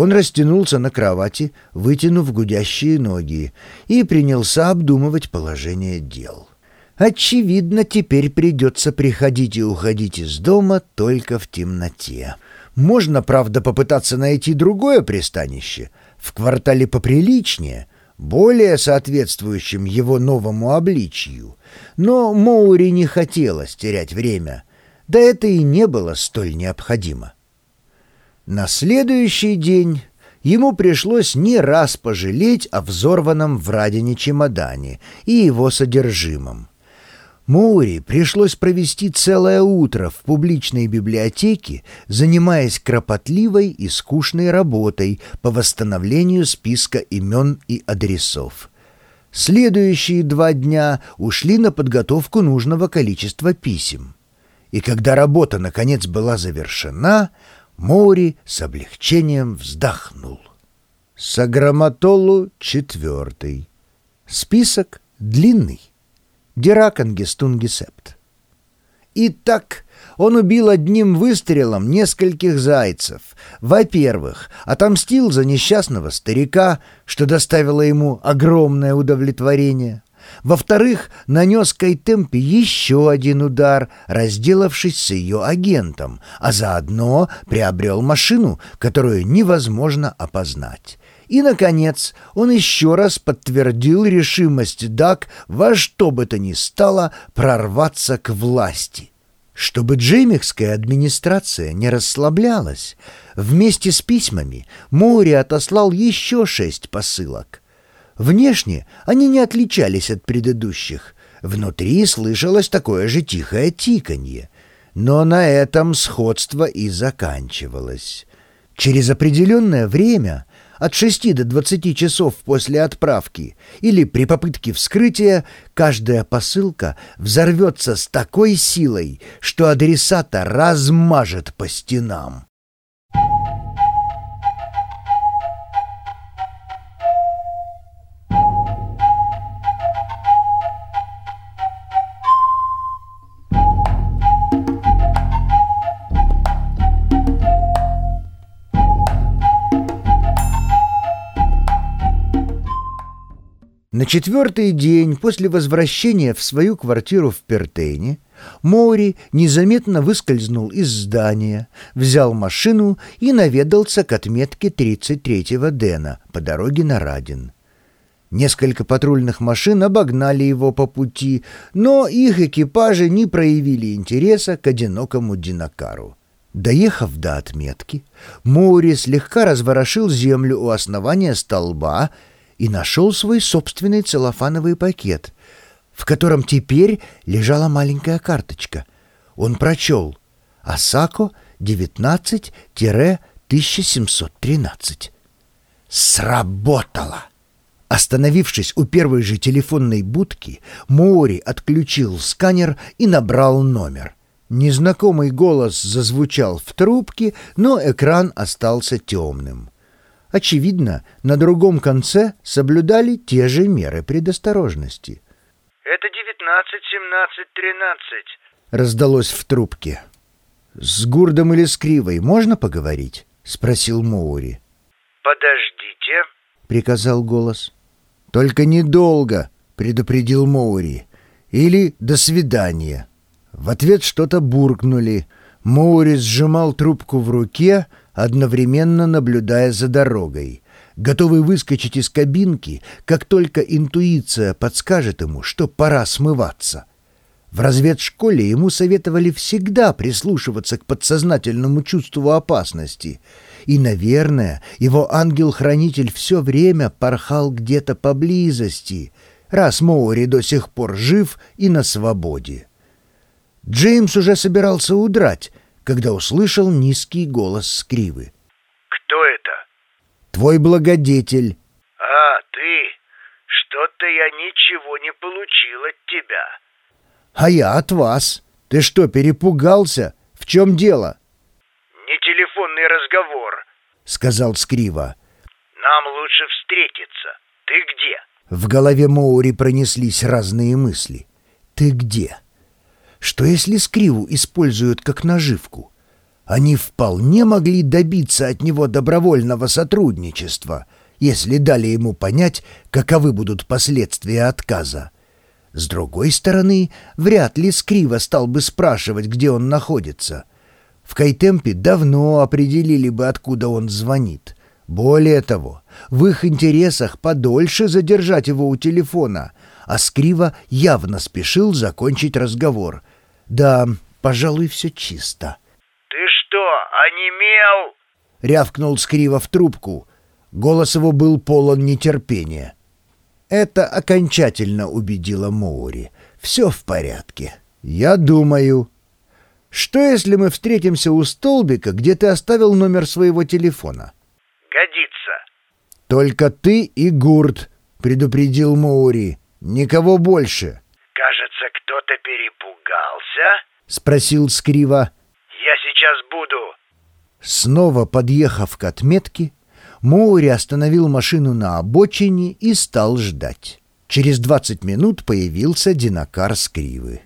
Он растянулся на кровати, вытянув гудящие ноги, и принялся обдумывать положение дел. Очевидно, теперь придется приходить и уходить из дома только в темноте. Можно, правда, попытаться найти другое пристанище, в квартале поприличнее, более соответствующем его новому обличью. Но Моури не хотелось терять время, да это и не было столь необходимо. На следующий день ему пришлось не раз пожалеть о взорванном в Радине чемодане и его содержимом. Моури пришлось провести целое утро в публичной библиотеке, занимаясь кропотливой и скучной работой по восстановлению списка имен и адресов. Следующие два дня ушли на подготовку нужного количества писем. И когда работа наконец была завершена, Моури с облегчением вздохнул. Саграматолу четвертый. Список длинный. Диракангестунгесепт. Итак, он убил одним выстрелом нескольких зайцев. Во-первых, отомстил за несчастного старика, что доставило ему огромное удовлетворение. Во-вторых, нанес Кайтемпе еще один удар, разделавшись с ее агентом, а заодно приобрел машину, которую невозможно опознать. И, наконец, он еще раз подтвердил решимость Дак во что бы то ни стало прорваться к власти. Чтобы джеймихская администрация не расслаблялась, вместе с письмами Моури отослал еще шесть посылок. Внешне они не отличались от предыдущих. Внутри слышалось такое же тихое тиканье. Но на этом сходство и заканчивалось. Через определенное время от 6 до 20 часов после отправки или при попытке вскрытия каждая посылка взорвется с такой силой, что адресата размажет по стенам. На четвертый день после возвращения в свою квартиру в Пертейне Моури незаметно выскользнул из здания, взял машину и наведался к отметке 33-го Дэна по дороге на Радин. Несколько патрульных машин обогнали его по пути, но их экипажи не проявили интереса к одинокому Динакару. Доехав до отметки, Моури слегка разворошил землю у основания столба и нашел свой собственный целлофановый пакет, в котором теперь лежала маленькая карточка. Он прочел «Осако 19-1713». Сработало! Остановившись у первой же телефонной будки, Моори отключил сканер и набрал номер. Незнакомый голос зазвучал в трубке, но экран остался темным. Очевидно, на другом конце соблюдали те же меры предосторожности. «Это девятнадцать, семнадцать, тринадцать», — раздалось в трубке. «С Гурдом или с Кривой можно поговорить?» — спросил Моури. «Подождите», — приказал голос. «Только недолго», — предупредил Моури. «Или до свидания». В ответ что-то буркнули. Моури сжимал трубку в руке, — одновременно наблюдая за дорогой, готовый выскочить из кабинки, как только интуиция подскажет ему, что пора смываться. В разведшколе ему советовали всегда прислушиваться к подсознательному чувству опасности, и, наверное, его ангел-хранитель все время порхал где-то поблизости, раз Моури до сих пор жив и на свободе. Джеймс уже собирался удрать, когда услышал низкий голос Скривы. «Кто это?» «Твой благодетель». «А, ты? Что-то я ничего не получил от тебя». «А я от вас. Ты что, перепугался? В чем дело?» «Не телефонный разговор», — сказал Скрива. «Нам лучше встретиться. Ты где?» В голове Моури пронеслись разные мысли. «Ты где?» Что если скриву используют как наживку? Они вполне могли добиться от него добровольного сотрудничества, если дали ему понять, каковы будут последствия отказа. С другой стороны, вряд ли Скрива стал бы спрашивать, где он находится. В Кайтемпе давно определили бы, откуда он звонит. Более того, в их интересах подольше задержать его у телефона, а Скрива явно спешил закончить разговор. Да, пожалуй, все чисто. «Ты что, онемел?» — рявкнул Скрива в трубку. Голос его был полон нетерпения. Это окончательно убедило Моури. Все в порядке. Я думаю. Что, если мы встретимся у столбика, где ты оставил номер своего телефона? Годится. Только ты и Гурт, предупредил Моури. Никого больше. Спросил Скрива. Я сейчас буду. Снова подъехав к отметке, Моури остановил машину на обочине и стал ждать. Через 20 минут появился Динакар с Кривы.